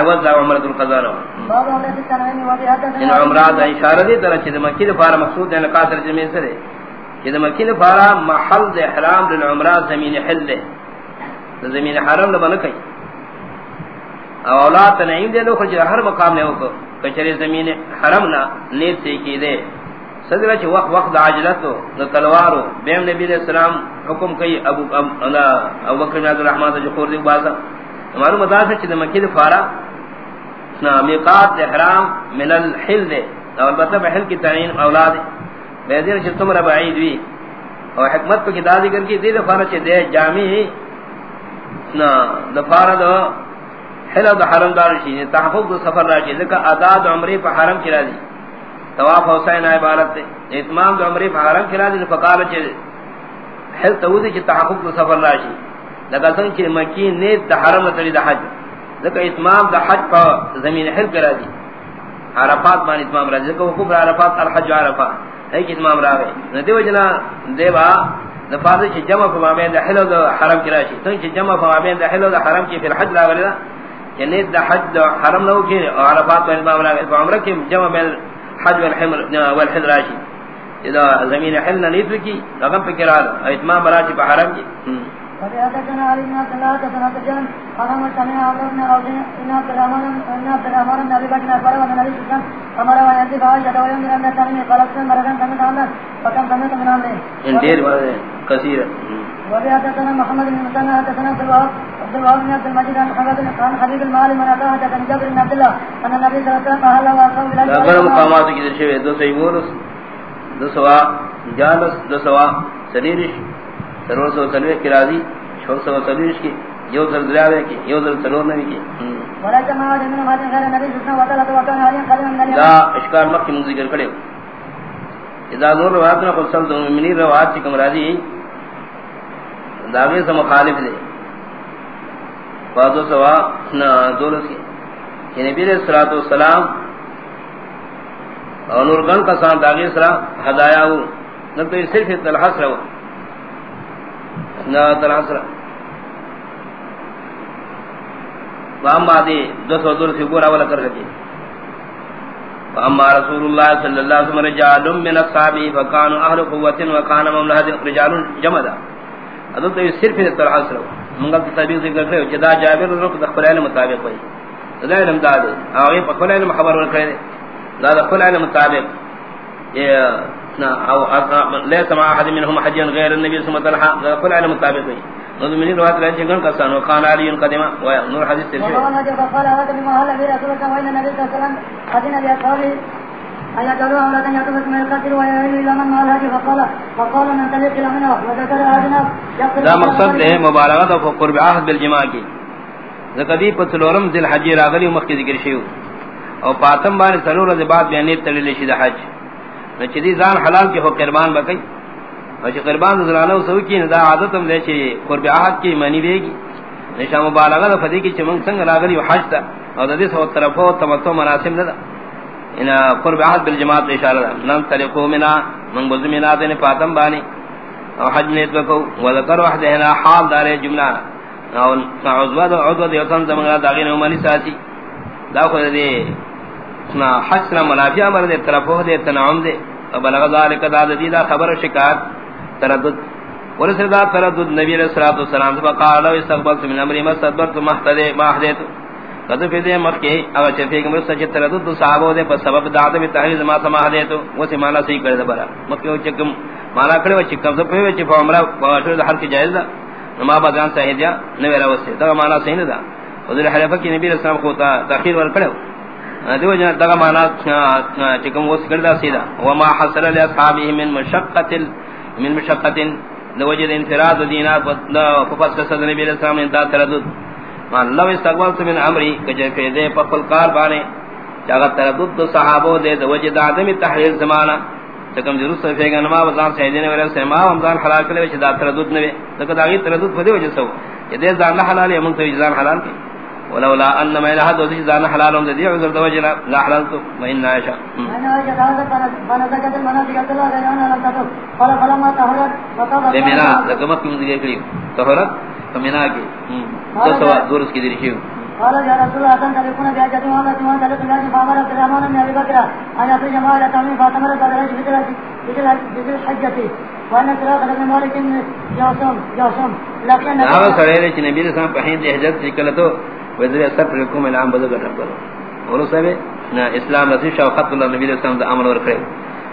عوض دا عمرۃ القضاء نو. ان عمرہ دا اشارہ دی طرح چھ مکی دے فار مقصود ہے قاصر جمع سے دے. کہ مکی دے فار محل دے احرام للعمرہ زمین حل دے. زمین حرم نہ بن کئی. اولاد تنعیم دے لو خرج ہر مقام نے ہو کچری زمین حرم نہ نیت سے کی دے. صدر چ وقت وقت عاجلت نو بیم نبی علیہ السلام حکم کئی ابو انا ابو بکر عبد الرحمن جو خور دی بازا. ہمارو مدار سے چ مکی دے فارا میقات احرام من الحل دے. اور بتا بحل کی تعین اولاد بیدیر چ تم رب عید وی. اور حکمت کو کتاب ذکر کی دے فارا چ دے جامع نا دفارا دو حل دو حرم دار شی تحفظ دو سفر راشی لکا اداد عمری پہ حرم کرا دی. طواف حسین عبارت دے. اتمام دو عمری پہ حرم کرا دی. فقال چ حل تودی چ تحفظ دو سفر راشی لکا سنگ چ مکی نیت دا حرم تری دا حج. لکا اتمام دا حج پہ زمین حل کرا دی عرفات مان اتمام را لکا وقوف عرفات، الحج عرفات ایک اتمام را گئے ندیو جنا دیبا دفاظ چ جمع فمابین دا حل و دا حرم کرا شی سنگ چ جمع فمابین دا حل و دا حرم کی فی الحج لا ولی یعنی دا حج دا حرم نو کی عرفات و اتمام را گئے فعمرہ کی جمع بین حج والحمر والحل راشی اذا زمین حل نیت کی رقم پہ کرا اتمام راجی پہ حرم کی وبهذا علي بن عبد الله حدثنا سجن حرم سمع عبد بن عوف ان عبد الرحمن ان عبد الرحمن بن ابي بكر فروا من النبي صلى الله عليه وسلم امر وينزل عائشة وينزل ان تنمي قالت مرة سمعت عنه فكم سمعت من عنه ان دير كثير وبهذا محمد بن مسلم حدثنا عبد عبد الوهاب بن عبد المجيد عن حمد عن حبيب المال من اتاه حدثنا جابر بن عبد الله ان النبي صلى الله عليه وسلم اهل واصحاب الى اگر مقامات کی درشے دو سو دو سوا جالس، دو سوا سریرش سرور سو کی راضی چھو سو کی، یو ذر دریاوے کی، یو ذر سلور نبی کی۔ من دا اشکال مکی من ذکر کرے اذا نور روایتنا قل سلط المؤمنین، روایت چکم راضی؟ داغی سے مخالف دے فاضو سوا دولس کی. کہ نبی علیہ الصلوۃ والسلام اور نورگن کا سان داغی سرا ہدایا ہو نہ تو صرف الحسر ہو نہ الحسر واما دی دو سو دور سے گورا والا کر کے واما رسول اللہ صلی اللہ علیہ وسلم رجال من اصحابہ فكانوا اهل قوه وكان مملحه رجال جمدا حضرت صرف طرح حاصل منگل کی تبیغ ذکر کرے جدا جابر رک دخل علم مطابق ہوئی. دا علم داد او یہ پکل علم خبر ور کرے دا دخل علم مطابق. یہ او ليس مع احد منهم حج غير النبي صلى الله عليه وسلم دخل علم مطابق نو من روایت لے جن کا سانو قال علی قدما و نور حدیث تفسیر وقال هذا بما هل به رسول الله وان النبي صلى الله عليه وسلم حدنا باصحابه ألا تدعوا أولا أن يعطوا اسم القتل ويعينوا إلى من مع الهدي فقال فقال من تلك إلى منه وذكر هذنا دا مقصد ہے مبالغت و قرب عہد بالجماع کی زکدی پتلورم ذل حج راغلی مخی ذکر شیو او پاتم بان سلور بعد بیانیت تلیل شید حج نچدی زان حلال کی ہو قربان بکی اور چی قربان زلانو سو کی ندا عادتم دے چی قرب عہد کی منی دے گی نشا مبالغت فدی کی چمنگ سنگ راغلی حج تا اور دا دیس ہو طرفو تمتو مناسب ندا ان قرب عہد بالجماعت اشارہ نن طریقو منا من بزمنا دین پاتم بانی او حج نیت کو وذکر وحدہ حال دار جملہ او عضو دو عضو دو یوتن زمان داغین عمانی ساتی دا خود دے حج سنا منافع امر دے طرفو دے تنعم دے بلغ ذالک دا دا خبر شکایت، تردد. ورسل دا تردد نبی علیہ الصلوۃ والسلام سے قال لو استقبلت من امری ما صدرت محتدی ما احدیت قد فی دے مکہ او چفی کہ مر سچ تردد صحابہ دے پر سبب دعوت میں تحریر ما سما دے وہ سے مانا صحیح کر دے برا. مکہ چکم مانا کڑے وچ کم سے پہوے چ عمرہ واشر ہر کی جائز دا. ما بدان صحیح دیا نہ میرا واسطے دا مانا صحیح نہ دا. حضور حلیفہ کی نبی علیہ رسول کو تاخیر ور کڑے دیو جنا دغه دا مانا چکم وس کردا سیدا وما حصل لاصحابہ من مشقۃ من مشقۃ لوجد انفراد دینار ففس صدر نبی علیہ السلام دا تردد. مان لو استقبلت من امری کجے دے پپل کار بانے جاگا تردد صحابه صحابو دے وجد عدم تحریر زمانہ تکم ضرور صفے گا نما وزان سیدنے ویلے سے ما رمضان حلال کرے وچ دا تردد نوے تک دا تردد پدی وجہ سو یہ دے زان حلال ہے من تو زان حلال کی ولولا ان ما لها دو زان حلال دے عذر دو وجہ لا حلال تو وان عائشہ انا عائشہ قالت انا زكاه المناسك الله انا لم تطب قال فلما طهرت فطاب لمنا لكم كم ذکر کری طهرت فمنا کی تو سوا دور اس کی درشیو قال يا رسول الله أنت تكون بحجة محمد وأنت لك الله فأمر عبد الرحمن بن أبي بكر أن يخرج معه إلى تميم فاعتمر بعد الحج بذي الحجة وأن سراقة بن مالك جاسم جاسم لكن سره چې نبی رسول الله په هند هجرت وکړه ته وزیر اثر پر کوم اعلان بده کړو ورسره نه اسلام رسول شوقت الله نبی علیہ رسول الله امر ورکړ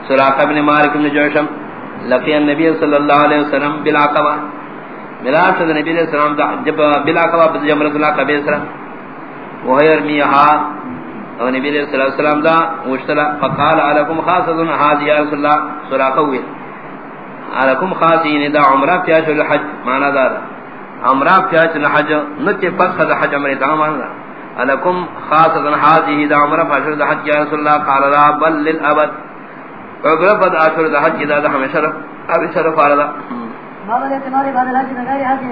سراقه بن مالک بن جوشم لقي النبي صلى الله عليه وسلم بالعقبه ملاقات النبي صلى الله عليه وسلم جب بالعقبه بجمرة العقبه سره وهير ميها او نبی صلی اللہ علیہ وسلم دا وشتلا فقال عليكم خاصه هذه يا رسول الله سراقه وی عليكم خاصين دا عمرہ کیا چل حج معنی دار۔ عمرہ کیا چل حج نچ فسخ دا حج تمام معنی عليكم خاصه هذه دا عمرہ فاشر دا حج یا رسول الله قال لا بل للابد۔ وقربت آخر دا حج دا دا ہمیں شرف ابھی شرف آرہا باب الاعتمار بعد الحج غير حج۔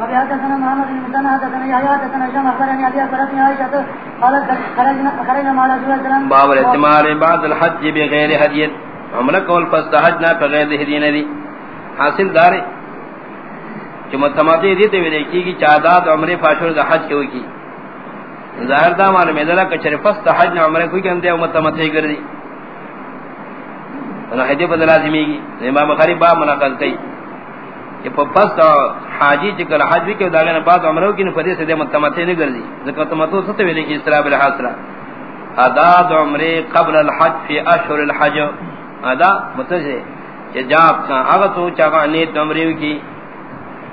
وفي حدثنا محمد بن مسنى حدثنا يحيى حدثنا هشام اخبرني ابي اخبرتني عائشه قالت خرجنا خرجنا مع رسول الله صلى باب الاعتمار بعد الحج بغیر حج عمرہ کول پس دا حج نہ بغیر ہدیہ ندی حاصل دار کہ متمدی دی تے ویلے کی کی چادات عمرے فاشر دا حج کیو کی۔ ظاہر دا معلوم ہے دا کہ شرف دا حج نہ عمرے کوئی کہندے متمدی کر دی۔ انہاں ہدیہ بدل لازمی کی امام بخاری با مناقض کئی۔ کہ پس حاجی چ جکل حج بھی کہ داغے نے بعد عمروں کی نفدی سے دے متمتی نہیں کر دی۔ ذکر تمتو ستو ویلے کی اسطرح بالحاصلہ اداد عمرے قبل الحج فی اشہر الحج۔ ادا متجھے کہ جاب کان اگر تو چاہا نیت عمرے کی۔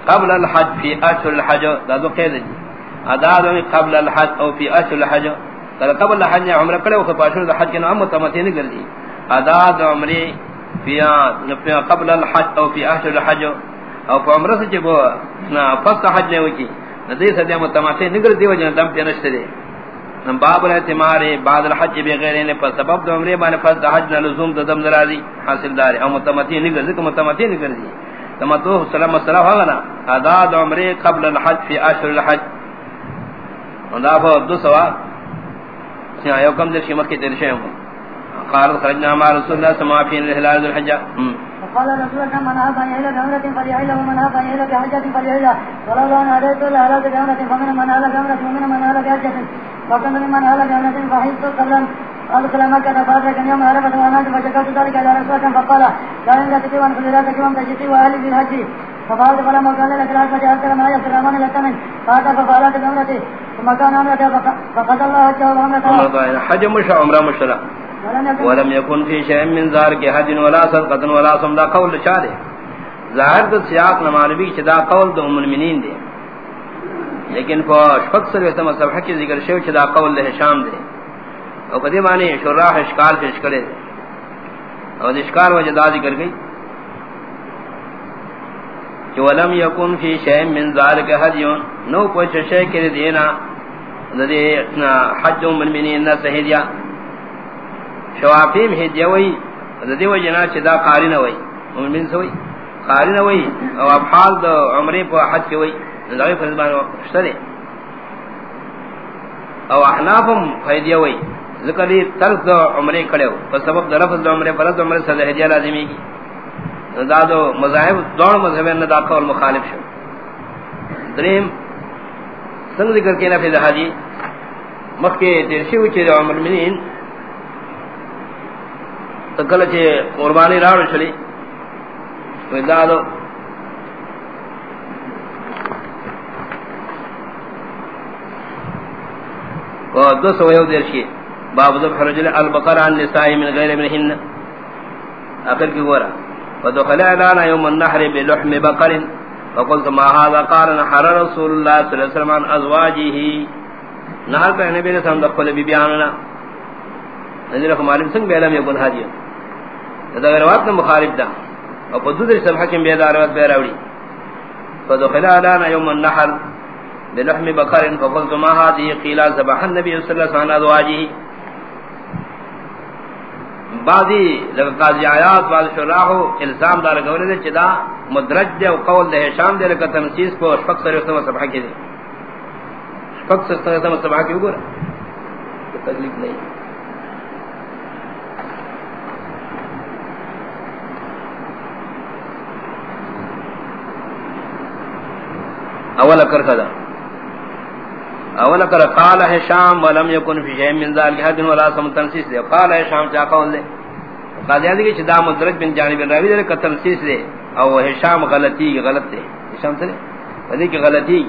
قبل الحج فی اشہر الحج. دا دو قید جی اداد عمرے قبل الحج او فی اشہر الحج. قبل الحج عمرہ کرے وقت اشہر الحج کے نام متمتی نہیں کر دی اداد عمرے فی قبل الحج او فی اشہر الحج. او په عمره چې بو. نا فست حج نه وکی ندی سده متماسه نګر دی وجه دم په نشته دی نن باب الاعتمار بعد الحج بغیر نه په سبب د عمره باندې فست حج نه لزوم د دم درازي حاصل دار او متمتی نګر ځکه متمتی نګر دی تمتو سلام السلام هغه نه ادا د عمره قبل الحج فی اشهر الحج. دا په دو سوا چې یو کم در د شمه کې درشه قال خرجنا مع رسول الله سما في الهلال الحجه وقال رسول الله، من أبا إلى بعمرة فليعيله ومن أبا إلى بحجة فليعيله ولو أن هديت إلى أهل بعمرة فمن من أهل بعمرة ومن من أهل بحجة وكن من أهل بعمرة فحيث يوم ذلك إلى فقال لا فلما كان لك يسر الأمان فأتى ففعلت ثم كان فقد الله حجه حج مش مشرع. ولم يكن. في شيء من ذلك حج ولا صدقه ولا صم دا قول چارے ظاہر تو سیاق نہ معلومی کہ دا قول دو المؤمنین دے. لیکن کو شفق سے وسم صبح کی ذکر شو کہ دا قول ہے شام دے. او کدی معنی شراح اشکال پیش کرے اور اشکال وجہ دا ذکر گئی کہ ولم يكن في شيء من ذلك حج نو کوئی شے کہ دینا. دے حج من المؤمنین نہ صحیح شوافیم ہدیہ وئی ذی وجنا چدا قاری نہ وئی مومن سوئی قاری نہ وئی او افعال دو عمرے پر حج کی وئی ذی فرمان اشتری او احنافم ہدیہ وئی ذکر دی ترک دو عمرے کڑے پر سبب لفظ دو عمرے، فرض عمرے سے ہدیہ لازمی کی۔ دادو مذاہب، دوڑ مذہب نے دا قول مخالف شو۔ دریم، سنگ ذکر کینا فی حاجی مکہ ترشی وچ عمر منین۔ تکل چے قربانی راڑ چلی۔ ویدادو و دو سو یو درشی باب ذبح رجل البقر عن نسائی من غیر منہن اخر کی گورا فدخل اعلانا يوم النحر بلحم بقر. فقلت ما هذا؟ قال نحر رسول الله صلى الله عليه وسلم عن ازواجه نحر پر نبی نے سم دخل بی بیاننا. نظر معلوم سنگ بیلم یکن حاجیوں دا روایت نہ مخالف دا. او په دوسری صفحه کې به دا روایت به راوړي فدخل على يوم النحر بلحم بقر. فقلت ما هذه؟ قيل ذبح النبي صلى الله عليه وسلم ازواجه بعضی لگا قاضی آیات بعض شراح الزام دار گورے دے چدا مدرج دے او قول دے شام دے لگا تنسیس کو شفق سر اختمہ صفحہ کی دے شفق سر اختمہ صفحہ کی گورا تکلیف نہیں اول کر کدا اول کر قال ہے شام ولم يكن في شيء من ذلك حد ولا سم تنسیس دے. قال ہے شام چا قول دے؟ قاضی دی کہ دا مدرج بن جانب راوی دے قتل تنسیس دے. او ہے شام غلطی غلط دے. شام تے ودی کی غلطی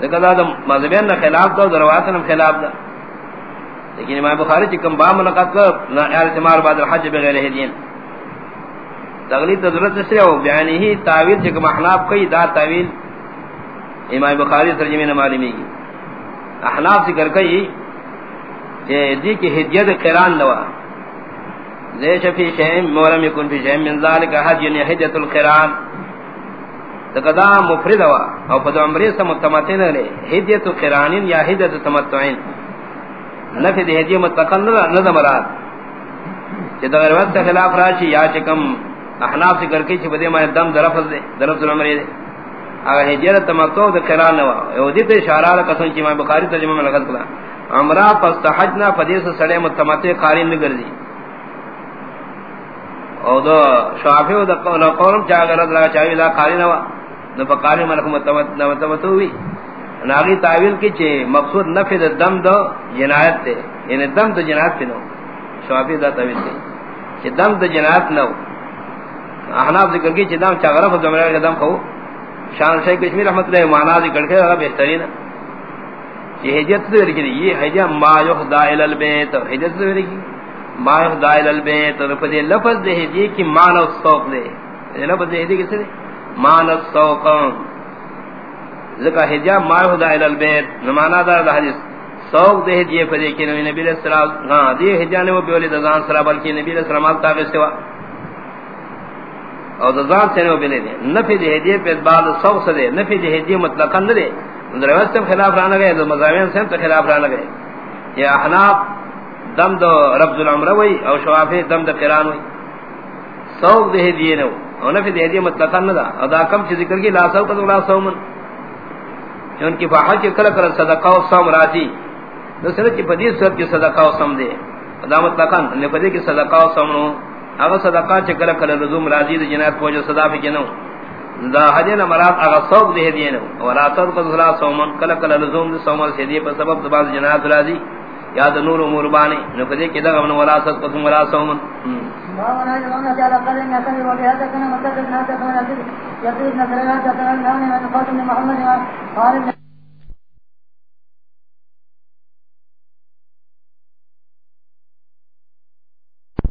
کہ دا مذہبین نہ خلاف دا روایت نہ خلاف دا. لیکن امام بخاری چکم با ملاقات کر نہ اعتمار بعد الحج بغیر ہدین تغلیط ضرورت سے او بیان ہی تعویل چکم احناف کئی دا تعویل امام بخاری ترجمے نہ معلومی احناف ذکر کئی، کہ دی کی ہدیت قران لوا لیش فی شیم مولم یکن فی شیم من ذالک حج یعنی ہدیت القران تقدا مفرد وا، او پد عمرے سے متمتن لے ہدیت قران یا ہدیت تمتعین۔ نفی دی ہدیت متقن نہ مراد۔ کہ در وقت خلاف راشی، یا چکم احناف ذکر کئی چھ بدے میں دم درفض دے درفض العمرے دے۔ اگر ہجرت تمتع دے قران نہ او دی تے اشارہ قسم کی امام بخاری ترجمہ میں لغت کلا. عمرہ فاستحجنا فدیس سڑے متمتع قارین نہ گردی. او دو شافعی او قول قولم چا غرض لگا چاہیے دا قارین نہ نہ فقاری ملک متمتع متمتع ہوئی. ناغی تعویل کی چھ مقصود نفی دا دم دو جنایت تے. یعنی دم تو جنایت پہ نو. شافعی دا تعویل کی. چھ دم تو جنایت نو. احناف ذکر کی چھ دم چا غرض دمرا کے دم کھو. شان شیخ کشمیر رحمت اللہ مانا ذکر کے رہا بہترین یہ حجت سے ذکر کی یہ حجت ما یخدا الى البیت، حجت سے ذکر کی ما یخدا الى البیت رفض لفظ دے حجی کی مانا السوق دے۔ لفظ دے حجی کس دے؟ مانا السوق۔ ذکر حجت ما یخدا الى البیت نمانا دار دا حدیث۔ سوق دے حجی فدے کی نبی علیہ السلام ہاں دی حجت نے وہ بیولی دزان سرا بلکی نبی علیہ السلام تاغی سوا۔ او دزان سے نو بنے دے نفی دے ہدیے پہ بعد سو سے دے نفی دے ہدیے مطلقاً نہ دے دروست سے خلاف رانا گئے مذاہبین سے تو خلاف رانا گئے یہ احناف، دم دو ربض العمرہ ہوئی او شوافی دم دو قرآن ہوئی سوق دے ہدیے نو او نفی دے ہدیے مطلقاً نہ دا او دا کم چیز ذکر کی لا سو قدر لا سو من چون کی فاحل کی کل کل صدقہ و سوم راتی دوسرے کی پدیس صورت کی صدقہ و سم دے دا مطلقاً. نفی کی صدقہ و سم نو اگر صدقہ چکر کل لزوم راضی دی جنات پوجو صدا فی کنو دا حدین مراد اگر صوب دی دینو ولا صدق صلا سومن کل کل لزوم دی سومن سے دی پر سبب دباز جنات راضی یاد نور امور بانی نو کدی کدا غمن ولا صدق ولا سومن محمد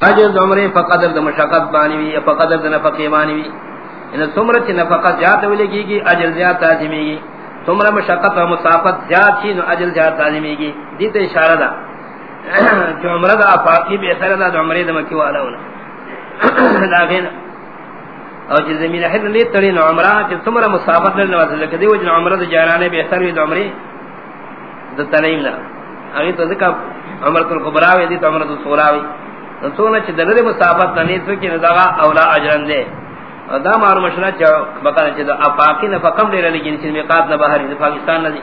اجر عمرے فقدر د مشقت بانی وی فقدر د نفقے بانی وی ان سمرت نفقت جات ولے گی کی اجر زیادہ لازمی گی سمرہ مشقت و مسافت زیادہ چھ نو اجر زیادہ لازمی گی دی تے اشارہ دا جو عمرہ دا پاکی بے اثر دا عمرے د مکی والا ہونا لیکن او جے زمین ہے نے تڑی نو عمرہ کہ سمرہ مسافت نے نواز لکھ دی وجن عمرہ د جارانے بے اثر دی عمرے د تنیم نا اگے تو ذکر عمرۃ الکبرى وی دی عمرۃ الصغرى وی سونا چ دلے مسافت ننی تو کہ نزا اولا اجرن دے دا مار مشنا چ بکا چ دا افاقی نہ فقم دے لگی جن میقات نہ باہر پاکستان نہ دی.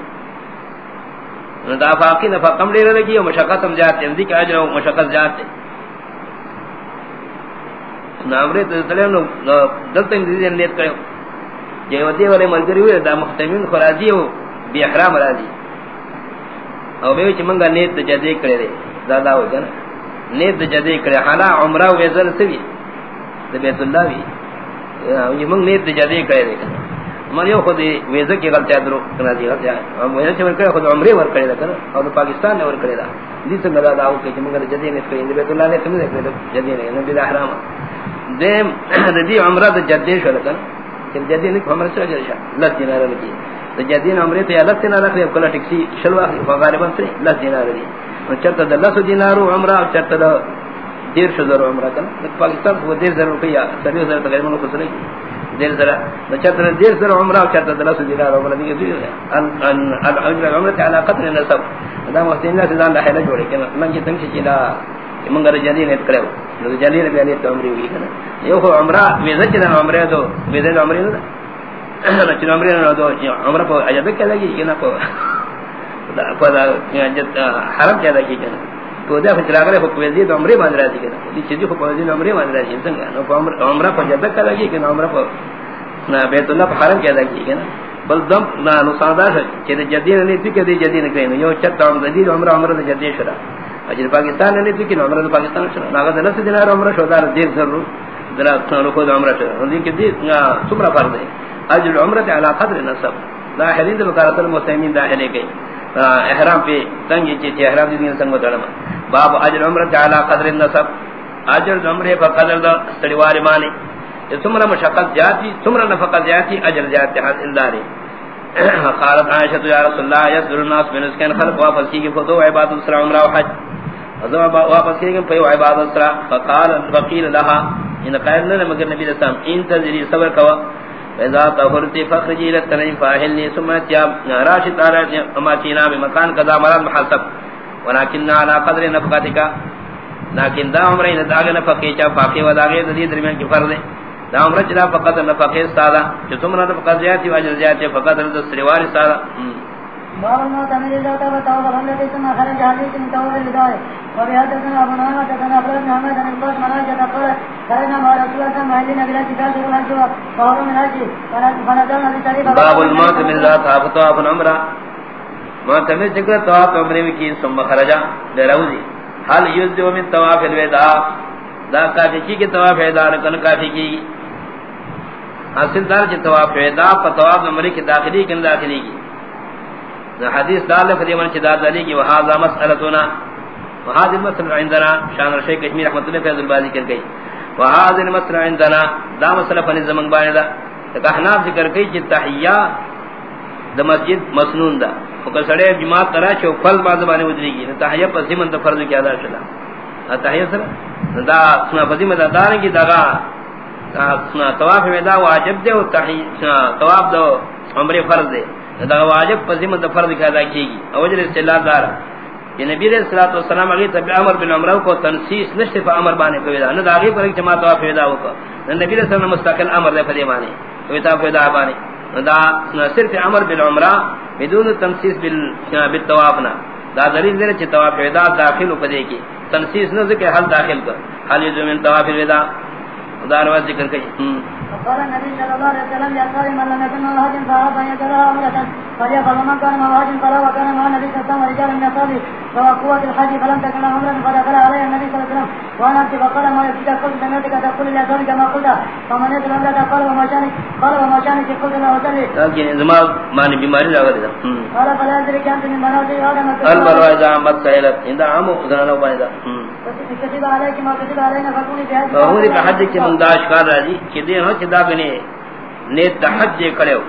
دا افاقی نہ فقم دے لگی او مشقت ہم جاتے ہیں کہ اجر مشقت جاتے نامرے تو تلے نو دلتے دی نیت کرو جے ودی والے ملګری ہوئے دا محتمین خراجی ہو بی احرام راضی او به چې مونږه نیت جدي کړې ده دا دا وځنه نیت جدی کرے، حالا عمرہ ویزر سوی دا بیت اللہ بھی یہ منگ نیت جدی کرے دے من یو خود ویزر کی غلطی درو کنا دی، غلطی ہم ویزر چمن کرے خود عمرے ور کرے دا کنا. اور پاکستان نے ور کرے دا دی سنگا دا داو کہ منگ جدی نیت کرے بیت اللہ نے تم نے کرے جدی نے نبی دا حرام دیم دی عمرہ دا جدی شو لکن کہ جدی نے عمرہ سے جرشا اللہ دینار لگی. تو جدی عمرے تے الگ دینار رکھے کلا ٹیکسی شلوا غالبا سے اللہ دینار لگی. چرتا دا لس دینارو عمرہ چرتا دا دیر شو ذرو عمرہ کنا پاکستان کو دیر ذرو کیا سریو ذرو تغیر منو خسرے دیر ذرا چرتا دیر ذرو عمرہ چرتا دا لس دینارو عمرہ دیگه دیگه ان عمرہ تعالی قطر نصب. دا محسن اللہ سیدان دا حیلہ جوڑے کنا من جی تمشی چیلا من گر جدی نیت کرے ہو جدی نیت بیانیت تو عمری ہوئی کنا یو خو عمرہ ویزا چیدن عمرہ دو ویزا عمری نو دا چیدن عمری نو دو عمرہ پا عجبک کیا لگی کنا پا حرم کیا کی کنا تو دا فچرا کرے حکم وزید عمرے باندھ رہا تھی کنا دی چیزی حکم وزید عمرے باندھ رہا تھی سنگا نو عمر عمرہ پر جدک کلا کی کنا عمرہ پر نا بیت اللہ پر حرم کیا کی کنا بل دم نا نصادا ہے کہ جدین نہیں تھی کہ جدین کہیں یو چت عمر جدید عمر عمر جدید شرا اجر پاکستان نہیں تھی کہ عمر پاکستان شرا نا ناغا دلس دینار عمر شودار دیر ضرور درا کھانو کو عمر شرا ہندی کہ دی سمرا فرض ہے اجر عمرہ علی قدر نسب لا ظاہرین ذکرات المسلمین داخلے گئی احرام پہ تنگ چی احرام دی دین سنگ دڑم باب اجر عمرہ علی قدر النسب اجر عمرہ پر قدر دا سڑیوار مانی سمرا مشقت جاتی سمرا نفقت جاتی اجر جاتی حاصل داری قالت عائشہ یا رسول اللہ یذر الناس من اسکن خلق واپس کی فتو عبادت السلام عمرہ و حج۔ واپس کی گئے پیو عبادت السلام فقال وقیل لها ان قائل نے مگر نبی علیہ السلام، انتظری، صبر کوا۔ فاذا طهرت فخرجي للتنعيم فاهلني ثم اتياب راشد على اما تينا بمكان كذا مرض محسب ولكن على قدر نفقتك لیکن دا عمرين داغ نفقه چا فاقي وداغ دی درمیان کی فرض ہے دا عمر چلا فقط نفقه استادا جو تم نہ فقط زیادتی واجر زیادتی فقط رد سریوار استادا باب خرج خرجنا مع رسول الله من فنزلنا الموت من ذات تمر ذکر طواف عمرے میں کی ثم خرجا لروزی حل من طواف الوداع دا کافی کی کہ طواف الوداع کن کافی کی حاصل دار کی طواف الوداع پر طواف عمرے کی داخلی کن داخلی کی حدیث دال فدیمن چدا علی کی وہذا مسئلتنا وهذه المسألة عندنا شان الشيخ كشمير رحمة الله فيض البازي کر گئی. وهذه المسألة عندنا، دا مسئلہ فن زمان بانے دا. تک احناف ذکر گئی چی تحییٰ دا مسجد مسنون دا. فکر سڑے جماعت کرا چھو فرض باز بانے ادری گی تحییٰ پر زمان دا فرض کیا دا شلا تحییٰ سر دا سنا فضیمت دارن کی داغا سنا تواف میں دا واجب دے و تواف دا عمر فرض دے دا واجب پزیم دا فرض کا ادا کی گی اوجر استلال دار کہ نبی علیہ الصلوۃ والسلام علی تبع امر بن عمرو کو تنسیس نشتے ف امر بانے کو دا. نہ داغی پر جماعت وا پیدا ہو کو نبی علیہ السلام مستقل امر دے فدی مانے کوئی تا پیدا بانے دا صرف امر بن عمرہ بدون تنسیس بال بالطوافنا دا دلیل دے چ طواف پیدا داخل کو دے کی تنسیس نہ ذکر حل داخل کر حل یذ طواف الوداع دار وا ذکر کئی قال النبي صلى الله عليه وسلم يا قال من لم يكن مهاج فأراد أن يكره أمرة. فليقل من كان مهاج فلا وكان مع النبي صلى الله عليه وسلم رجال من أصحابه. فوقوة الحج فلم تكن عمرة فدخل عليه النبي صلى الله عليه وسلم. وأنا أبكي فقال ما يكفيك قلت سمعتك تقول لأصحابك كما قلت. فمن يدل عمرة قال وما شانك قال وما شانك قلت له وسلم لكن زمان معنی بیماری لگا دیتا قال فلا يدري كانت من منازل آدم البلوى إذا عمت سائلت عند عامو خزانه باندې كتب عليك ما كتب علينا فكوني في هذه وہو دی حج کی منداش کار راضی کہ دے ہو چدا بنے نیت تحج کڑیو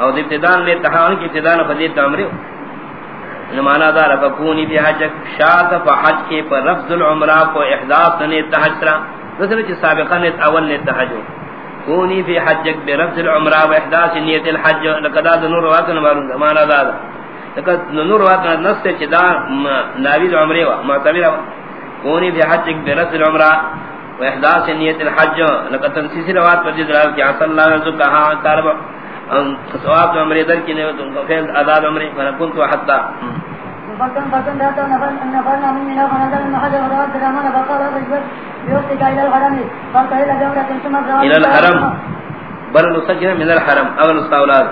او ابتدان نیت تحان کی ابتدان فضیلت امرو نمانا دار فکونی بھی حج شاط فحج کے پر رفض العمرہ کو احداث نیت تحج سرا مثل چ سابقہ نیت اول نیت تحج کونی فی حجک برفض العمرہ و احداث نیت الحج۔ لقد نور واقع نمارون مانا دار لقد نور واقع نص چدا ناوی عمرے و معتبر کونی فی حجک برفض العمرہ و احداث نیت الحج۔ لقد تنسیس روات پر جی جد رہا کہ صلی اللہ علیہ وسلم کہا کارب سواب عمرے در کی نیت فیل اداد عمرے فنکن تو حتی۔ فكان ذات نفر من من فنزل ورد الرحمن فقال بيوتك الحرم فقال إلى ثم الى الحرم بل نسجن من الحرم اغل استاولاد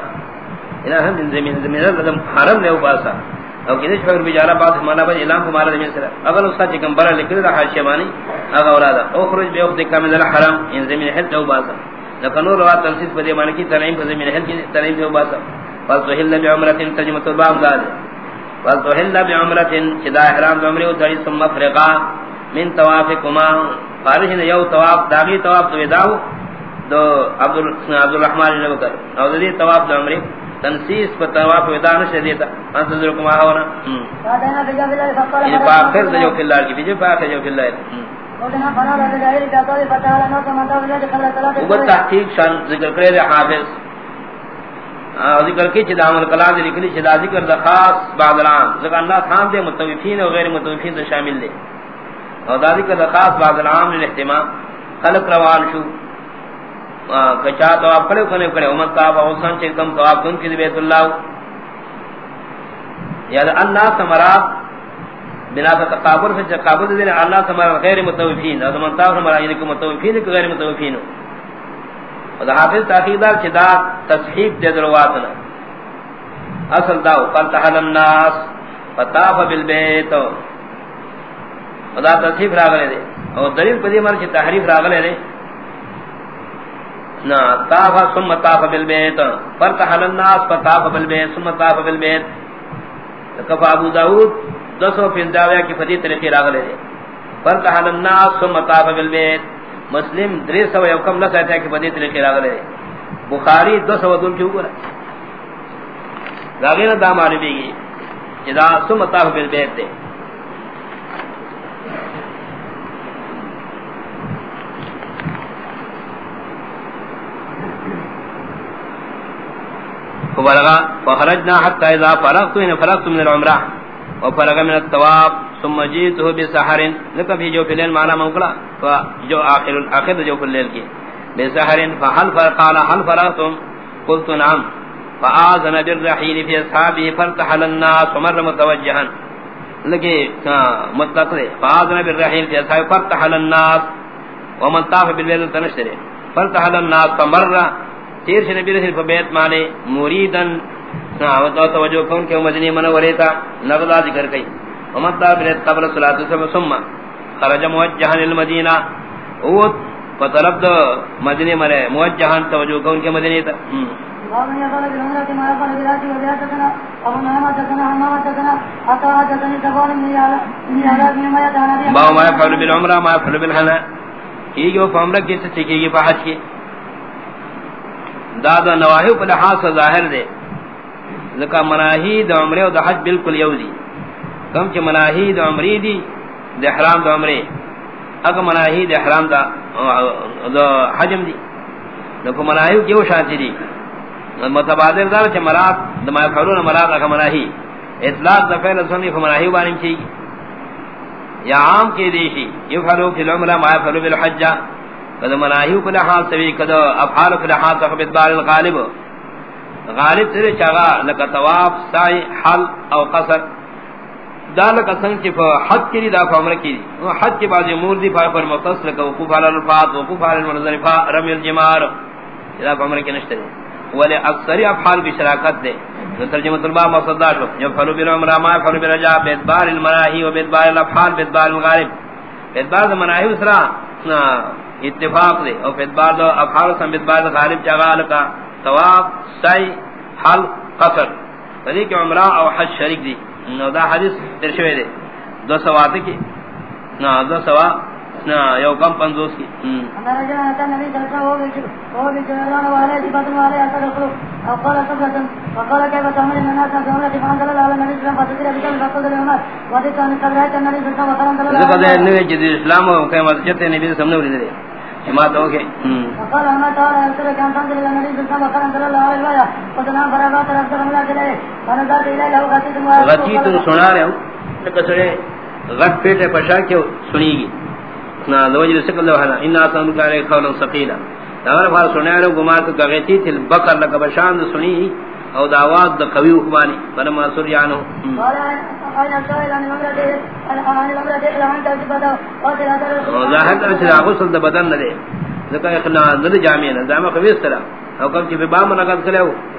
الى هم من زمین زمین حرم نے وباسا او کہ اس فکر بیچارہ بات مانا بج اعلان کو زمین سے اگر اس کا چکم لکھ رہا حاشیانی اگا اولاد او خرج بے الحرم ان زمین حل تو نور روات تنسیس بدے معنی کی تنعیم پر زمین حل کی تنعیم سے باسا فالتحل بعمرة ترجمة الباب ذلك فالتحل بعمرة شدا احرام بعمره وتعي ثم فرقا من توافكما خارجنا يو تواف داغي تواف تو وداو دو عبد عبد الرحمن نے بکر اور دی تواف عمرے تنسیس پر تواف ودا نہ دیتا انتظر کما ہونا فقال یہ پاکر جو کہ اللہ کی بھی پاک جو کہ اللہ تحقیق شان ذکر کرے حافظ. ذکر کی چدا عمل کلام دی لکھلی چدا ذکر دا خاص بعد العام ذکر اللہ تھام دے متوفین و غیر متوفین سے شامل دے. اور دا ذکر دا خاص بعد العام للاحتمام خلق روان شو. کچا تو آپ کھڑے کھنے کھڑے امت کا حسن چے کم تو آپ کن کی بیت اللہ؟ یا اللہ سمرات بنا تقابل فی تقابل دین اللہ سمرات غیر متوفین، اور من تاف سمرات یعنی کہ متوفین کہ غیر متوفین اور حافظ تاخیدار چدا تصحیح دے درواتنا اصل داو فلتحل الناس، فطاف بالبیت۔ خدا تصحیف راغلے دے۔ اور دلیل پدی مر چی تحریف راغلے دے۔ نا، طاف ثم طاف بالبیت۔ فلتحل الناس، فطاف بالبیت، ثم طاف بالبیت۔ کفا ابو داود دسو فی الدعویہ کی فدی طریقی راغلے دے فلتحل الناس ثم طاف بالبیت مسلم دری سو یوکم لسا کی فدی طریقی راغلے دے بخاری دو سو دن کیوں گرا داغینا دا معلومی گی جدا ثم طاف بالبیت دے۔ فبلغا فخرجنا حتى اذا فرغت ان فرغت من العمره وفرغ من الثواب ثم جئته بسحر. لك في جو في الليل معنا منقلا فجو اخر الاخر جو في الليل کی. بسحر، فهل قال، هل فرغتم؟ قلت، نعم. فآذن بالرحيل في اصحابه فارتحل الناس ومر متوجها. لكي مطلق دے فآذن بالرحيل في اصحابه فارتحل الناس ومن طاف بالليل تنشر. فارتحل الناس فمر. تیر سے نبی رسول بیت مانے مریدن تو توجہ کون کہ تا نغدا ذکر کئی قبل صلاۃ الصبح ثم خرج موجہا للمدینہ او فطلب دو مدنی مرے موجہا توجہ کون کہ تا باو ما يفعل بالعمرہ ما يفعل بالحنا یہ جو فامرہ کیسے سیکھے گی؟ فحج کی. دادا نواہی پر ظاہر دے. لکا مناہی دا عمرے و دا حج بالکل یو دی کم چی مناہی دا عمری دی دا حرام دا عمرے اگا مناہی دا حرام دا, دا حجم دی لکا مناہی کیو شانتی دی متبادر دار چی مراد دا ما یفعلون مراد اگا مناہی اطلاق دا فیل سنی فا مناہی بارن چی یا عام کی دیشی یفعلو فی العمرہ ما یفعلو بالحجہ کد مناہیو کل حال سوی کد افعال کل حال تخبت بار الغالب غالب سرے چاگا لکا تواف سائی حل او قصر دا لکا سنگ چی فا حد کری دا فامر کی دی حد کی بعضی امور دی فا پر مختص لکا وقوف علی الفات، وقوف علی المنظر فا رمی الجمار. دا فامر کی نشتر دی ولی اکثری افعال کی شراکت دے ترجمہ طلبہ مقصد دا شو. جب فلو یفعلو بالعمرہ ما فلو یفعلو بالرجاء بیدبار المناہی و بیدبار الافعال بیدبار المغارب بیدبار دا المناہی اسرا اتفاق دے او فدبار دو افحال سم فدبار غالب جغال کا ثواب سائی حل قصر. فدی کہ عمرہ او حج شریک دی. نو دا حدیث ترشوے دے دو سوات کی؟ نا دو سوا نا یو کم پنزوس کی. اندر رجل آتا نبی اللہ علیہ وسلم وہ بھی جنران والے جبت والے آتا رکھو. او قال صبرتا وقال كيف تعمل الناس عمرة فانزل الله على النبي صلى الله عليه وسلم بكم فقد العمر وديت عن قبرات النبي صلى الله عليه وسلم ذكر ذلك النبي جديد الاسلام وكما جت النبي صلى الله عليه وسلم ما تو کہ وقال ما تعالى انزل كان تنزل الى النبي صلى الله عليه وسلم الله عليه فدنا برابر طرف سے اللہ کے فنظر الى له غتي غتي تو سنا رہے ہو؟ کہ سنے غٹ پیٹے پشا کیوں سنی گی نا لوجل سکل لو ہنا ان اسان کا قول ثقيلا اور بار سنا رہے گمار تو غتی تل بکر لك بشان سنی او دعوات د قوی حکمانی فرما سریانو ظاہر غسل د بدن جامع با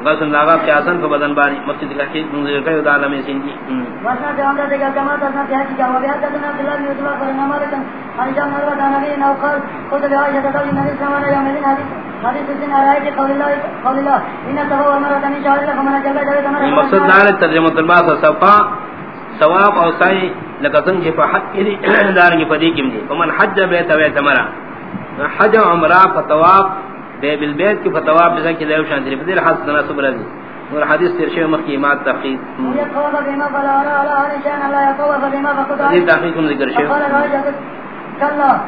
غسل لاغا بدن مسجد کا سین کی کما جواب پر ان جام نو قال نبی یا حدیث حدیث قول قول ان امر مقصد الباس صفا ثواب او سائی لقسم کے فحج کی دار کی فدی کیم دی فمن حج بیت و تمرا حج عمرہ فتواب بے بالبیت کی فتواب بزن کی دیو شان دی فدی حد تناسب رضی اور حدیث ترشی مخی ما تحقیق. یہ تحقیق کم ذکر شو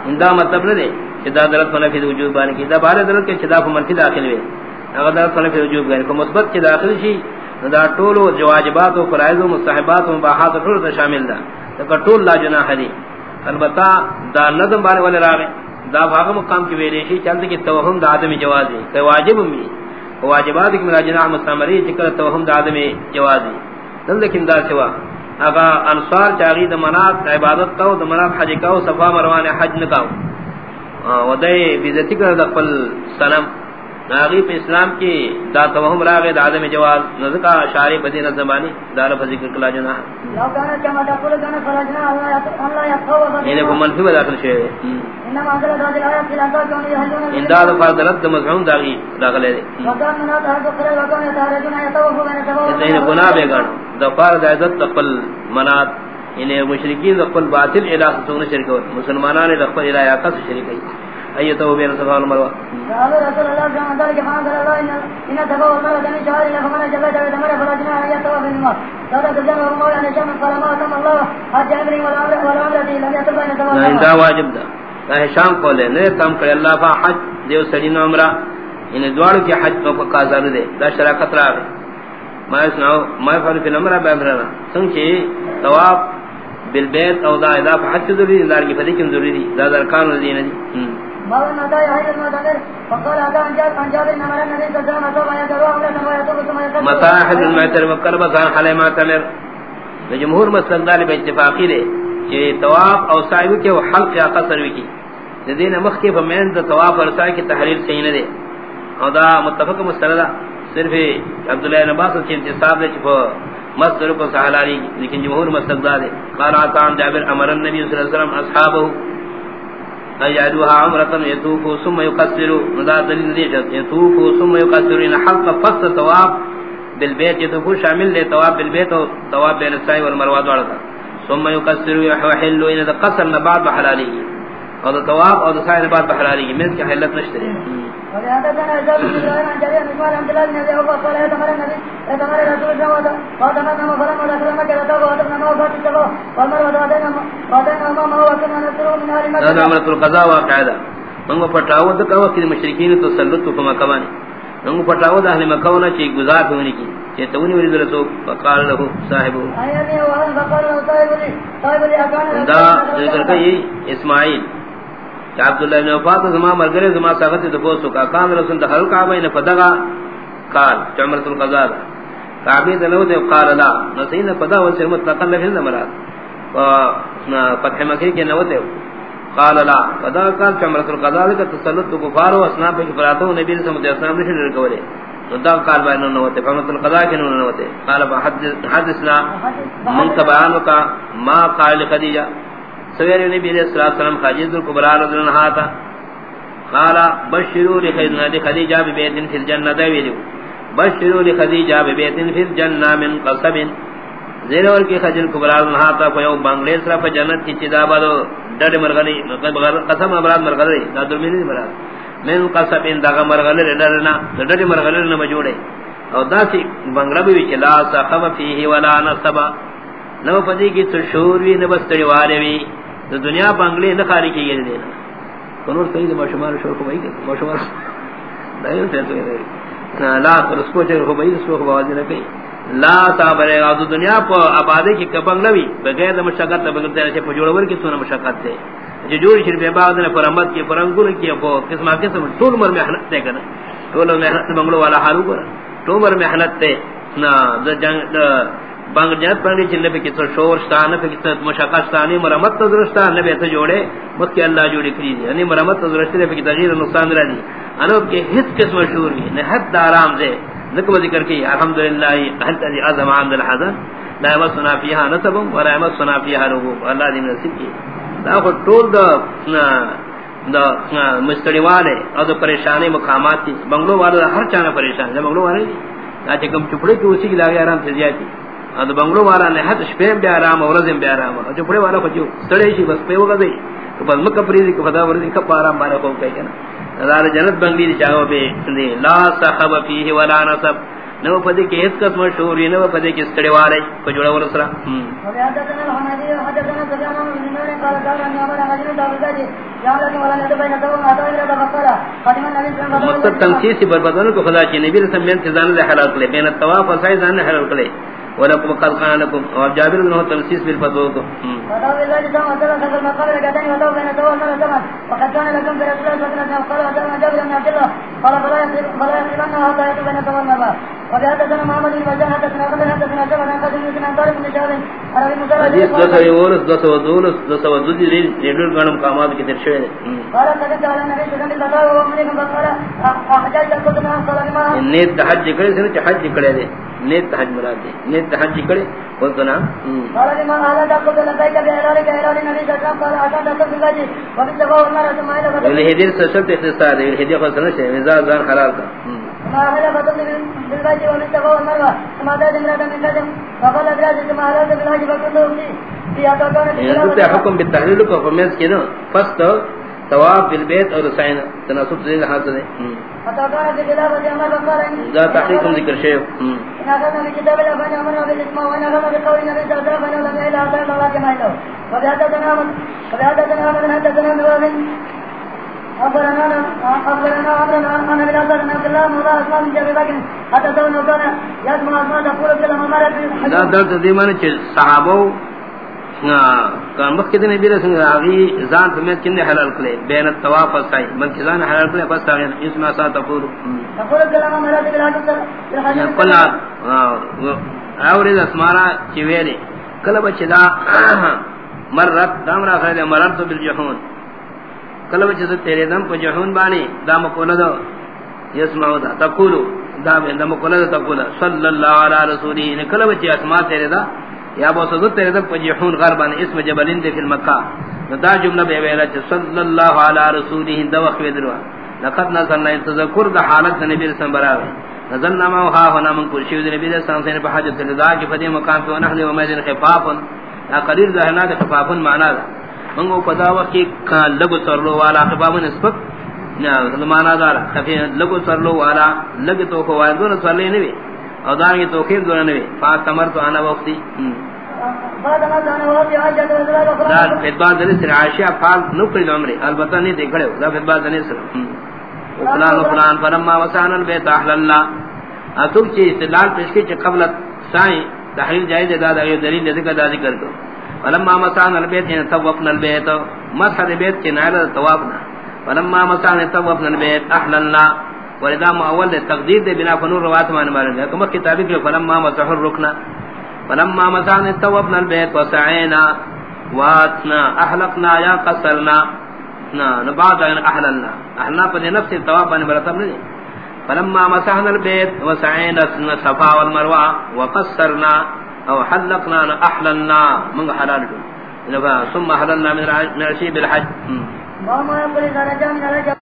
اندہ مطلب نہ دے چدا درت فنا فی وجوب بان کی دا بارے درت کے چدا منفی داخل ہوئے اگر درت فنا فی وجوب گئے کو مثبت کی داخل شی دا ټول او واجبات او فرائض او مستحبات او مباحات ټول ته شامل ده. دا ټول لا جناح دي. البتہ دا نظم باندې ولې راغی؟ دا بھاگ مقام کی ویلے شی چلتے کہ توہم دا آدم جواز ہے کہ واجب بھی واجبات کی ملا جناح مستمری ذکر توہم دا آدم جواز ہے دل لیکن دا سوا اگا انصار چاغی دا منات عبادت کا دا منات حج کا صفا مروان حج نہ کا ودے بیزتی کر دا سلام. ناغی پہ اسلام کی دا توہم راغے دا عدم جواز. نزکا شاری بدین زمانی دار فذکر کلا جناح. لو فرجنا يتقوى یعنی کو منفی بداخل شئے انما انداد فاضلت مزعون داغی داخلے اس نے گناہ بے دفار دا عزت تقبل منات یعنی مشرکین تقبل باطل الہ سون شرک مسلمانان نے تقبل الہ آقا شرک ہے ایتو بین صفا والمروہ قال رسول الله صلى الله عليه وسلم قال الله ان ان فمن جل جل فرجنا يتوب قال تجمع المولى ان شمس فلما تم الله حج امري والامر والامر الذي لم يتب ان تبوا نہ دا واجب دا. نہ شام کو لے نے تم کر اللہ فا حج دیو سڑی نو عمرہ. ان دوار کی حج کو قضا دے دا شراکت را ما سناو ما فر فی الامر بامرنا سنچے طواف بالبيت او دا اذا حج ضروری دار کی فدی کی ضروری دا ارکان الدین دی باب النداء هاي المدمر فقال هذا انجاب انجاب انما النبي صلى الله عليه وسلم يدعو امرا ثم يتوب ثم يقبل متاحد المعتر وقرب سان حلی معتمر جمہور مسلم دال اتفاقی لے کہ طواف او سعی کے حلق یا قصر کی دین مخ کے فمن ذ طواف اور سعی کی تحریر صحیح نہ دے او دا متفق مستند صرف عبداللہ بن عباس کے انتصاب نے چھ مصدر کو سہلاری لیکن جمہور مسلم دال قال عطان جابر، امر النبي صلی اللہ علیہ وسلم اصحابہ ايادوها عمره يطوف ثم يقصر مذا دلیل دی يطوف ثم يقصر ان حق فصل تواب بالبيت. يطوف شامل لے ثواب بالبيت و ثواب بين السعي والمرواد دوڑا ثم يقصر ويحل ان قصر بعد حلالي اور تواب اور سعي بعد حلالي من کی حلت نشتري ولهذا كان يزال ابراهيم عن جرير بن عبد الله بن ابي قال يتمر النبي يتمر رسول الله ما ما هذا امر القضاء پٹاو کہ مشرکین تو سلط کو پٹاو اہل مکہ نہ گزار ہونے کی کہ تو نہیں فقال له صاحب فقال له دا ذکر کہ اسماعیل کہ عبداللہ بن وفات زما مرگرے زما ساغت تو پوسو کا کان رسول دخل کعبہ نے فدغا قال عمرۃ القضاء کعبہ دلو دے قال لا. نسین فدا و سے مطلقا لفظ مراد. و فتح مکہ کے نوتے قال لا. فدا قال عمرۃ القضاء کا تسلط کفار و اسناب کے فراتو نبی صلی اللہ علیہ وسلم نے رکھولے تو دا قال بین نوتے عمرۃ القضاء کے نوتے قال حدثنا من تبعان کا ما قال خدیجہ. سویر نبی علیہ الصلوۃ والسلام خاجد الکبرى رضی اللہ عنہ تا قال، بشروا لخدیجہ خدیجہ ببیت فی الجنہ دویلو بشروا لخدیجہ ببیت فی الجنہ من قصب. زیر اور کی خجل کبرى رضی اللہ تا کوئی بنگلے سرا پر جنت کی چدا بادو ڈڈ مرغنی مطلب قسم ابراد مرغلی نا درمیلی مراد. من قصب ان دغه مرغلی ڈرنا ڈڈ مرغلی نہ مجوڑے اور داسی بنگلہ بھی چلا سخم فیہ ولا نصب. نو پدی کی تو شور وی نہ بستڑی والے وی. تو دنیا بنگلے نہ خالی کی گئی دینا کنور کہیں تو مشمار شور کو بھائی کہ مشمار نہیں تے تو لا تو اس کو جو ہو بھائی اس کو آواز نہ کہیں لا صابرے گا تو دنیا کو آبادی کی بنگلہ بھی بغیر مشقت بنگلہ سے پجوڑور کی سونا مشقت سے جو جوڑ شر بے بعد نے فرمت کی فرنگل کی کو قسم قسم طول عمر محنت تے کنا طول محنت بنگلو والا حالو کر طول عمر محنت تے نہ جنگ بنگ جنت پڑی چلے پہ کتنا شور شتان پہ کتنا مشاقت شتانی مرمت تو نبی ایسا جوڑے، مت کے اللہ جوڑی کری دی۔ یعنی مرمت تو درستی پہ کتنا غیر نقصان را دی۔ انوب کے حس قسم شور بھی نحت دارام دے۔ ذکر ذکر کی، الحمدللہ احل تذی عظم عمد الحضن لا یمسنا فیہا نصب ولا یمسنا فیہا رغوب اللہ دی نصیب کی۔ دا خود طول دا دا مستری والے اور دا پریشانی مقامات تھی بنگلو والے ہر چانا پریشان ہے بنگلو والے نا چکم چپڑے کی اسی کی لاغی آرام سے زیادی اد بنگلو والا نے حد شپیم بیا آرام اور رزم بیا آرام اور چپڑے والا کو جو سڑے شی بس پے وگا تو بس مکہ پریزی کو خدا ورزی کپ آرام بارے کو کہے نا دار جنت بنگلی دی چاہو بے لا صحب فیہ ولا نصب. نو پدی کے اس قسم شور نو پدی کے سڑے والے کو جوڑا الله عليه وسلم مقصد تنسیس سے بربادن کو خدا کی نبی رسول میں انتظام حلال کرے بین الطواف و سعی زان حلال کرے ولكم قد قال لكم اور جابر بن هو تنسیس بالفتوى فتاوى الله جزاء وسلم فقال ما قال لك دين وتوى بين تو ومن زمن وقد كان لكم في رسول الله صلى الله عليه وسلم جابر بن عبد الله قال فلا يصير فلا يصير انه حتى يتوب بين تو ومن وحدثنا محمد بن بشار حدثنا قبل حدثنا شعبة عن قاسم بن طارق بن موسى حدیث دو سو yours do so دولس do so do the reader گنم کامات کی ترشوے دے. نیت حج کرے سن حج کرے دے. نیت حج مراد دے نیت حج کرے قلت نا۔ قال لما قال تقول لبيك بإعلانك إعلان النبي صلى الله عليه وسلم قال أشهد أن تقول الله وبالتقوى والنار ثم إلى فتح الہدیر سے شرط اختصار ہے۔ الہدیر کو سنش ہے مزاج زان حلال کا۔ ما أهل فتح بالبيت وبالتقوى والنار ثم أتى امرأة من نجم فقال أدراج ثم أهلت بالحج فكنت أمتي في أتوقعنا یہ تو حکم بالتحلیل کو فرمیز کی نا۔ فست ثواب بالبیت اور سعین تناسب حاصل ہے ذا تحقیق ذکر من من من من وابن أخبرنا أخبرنا عمرنا عن أبي الأسد أن عبد الله مولى أسماء من جابر بكر حتى سوى كان يسمع أسماء تقول كلام مرت دا درد دیمان چھ صحابو مخ کتنے نبی رسول آغی زان فمیت کنے حلال کلے بین التواف والسعی بلکہ زان حلال کلے پس تاغیر اس میں سا تقول تقول كلام مرت بالحج قلنا اورید اسمارا چویلے کلب چدا مرت دامرا خیلی مررت بالجحون کلب چدا تیرے دم پا جحون بانی دام قولد یسمعو دا تقولو دام قولد تقول صلی اللہ علی رسولی کلب چی اسما تیرے دا یا بو سدو تیرے دا پا غربان اسم جبلین دے فی المکہ. دا جملہ بے ویلا چی صلی اللہ علی رسولی دا وقت ویدروا لقد نظرنا انتذکر دا حالت نبی رسول براوی. نظرنا ما وها هنا من كل شيء نبی رسول صلی اللہ علیہ وسلم بحاجت الرضا کی فدی مقام پہ ونحن ومدن خفافا نا قلیل ظاہرنا دے خفافا معنی دا. منگو پدا وقت لگو سرلو والا خفافا نسبت. نا معنی دارا خفی لگو سرلو والا لگ تو کو والا دون سرلی نوی. او دان کی توقیر دون نوی فاس تمر تو آنا وقتی دا أخرى دنی سر عاشیہ فال نکری عمری البتہ نہیں دیکھڑے ہو۔ دا فیدباد دنی سر فلان و فلان، فلما وسعنا البيت احللنا اتوب چی استدلال پیش کی چی قبل سائیں۔ تحلیل جائز دا دا یہ دلیل ذکر دا ذکر کو فلما مسعنا البيت یعنی توفنا البيت مسح البيت کی نائلہ توافنا فلما مسعنا توفنا البيت احللنا ولدا اول دے تقدیر دے بنا فنور روات مان مارے گا کما کتابی کہ فلما مسح الركن فلما مسعنا توفنا البيت وسعينا واتنا، احلقنا یا قصرنا، نا نبعد عن احللنا احلنا پر نفس التواب بن مرتب نہیں۔ فلما مسحنا البيت وسعينا الصفا والمروه وقصرنا، او حلقنا احللنا من حلال ثم حللنا من العشي بالحج۔ وما يقول إذا رجع من رجع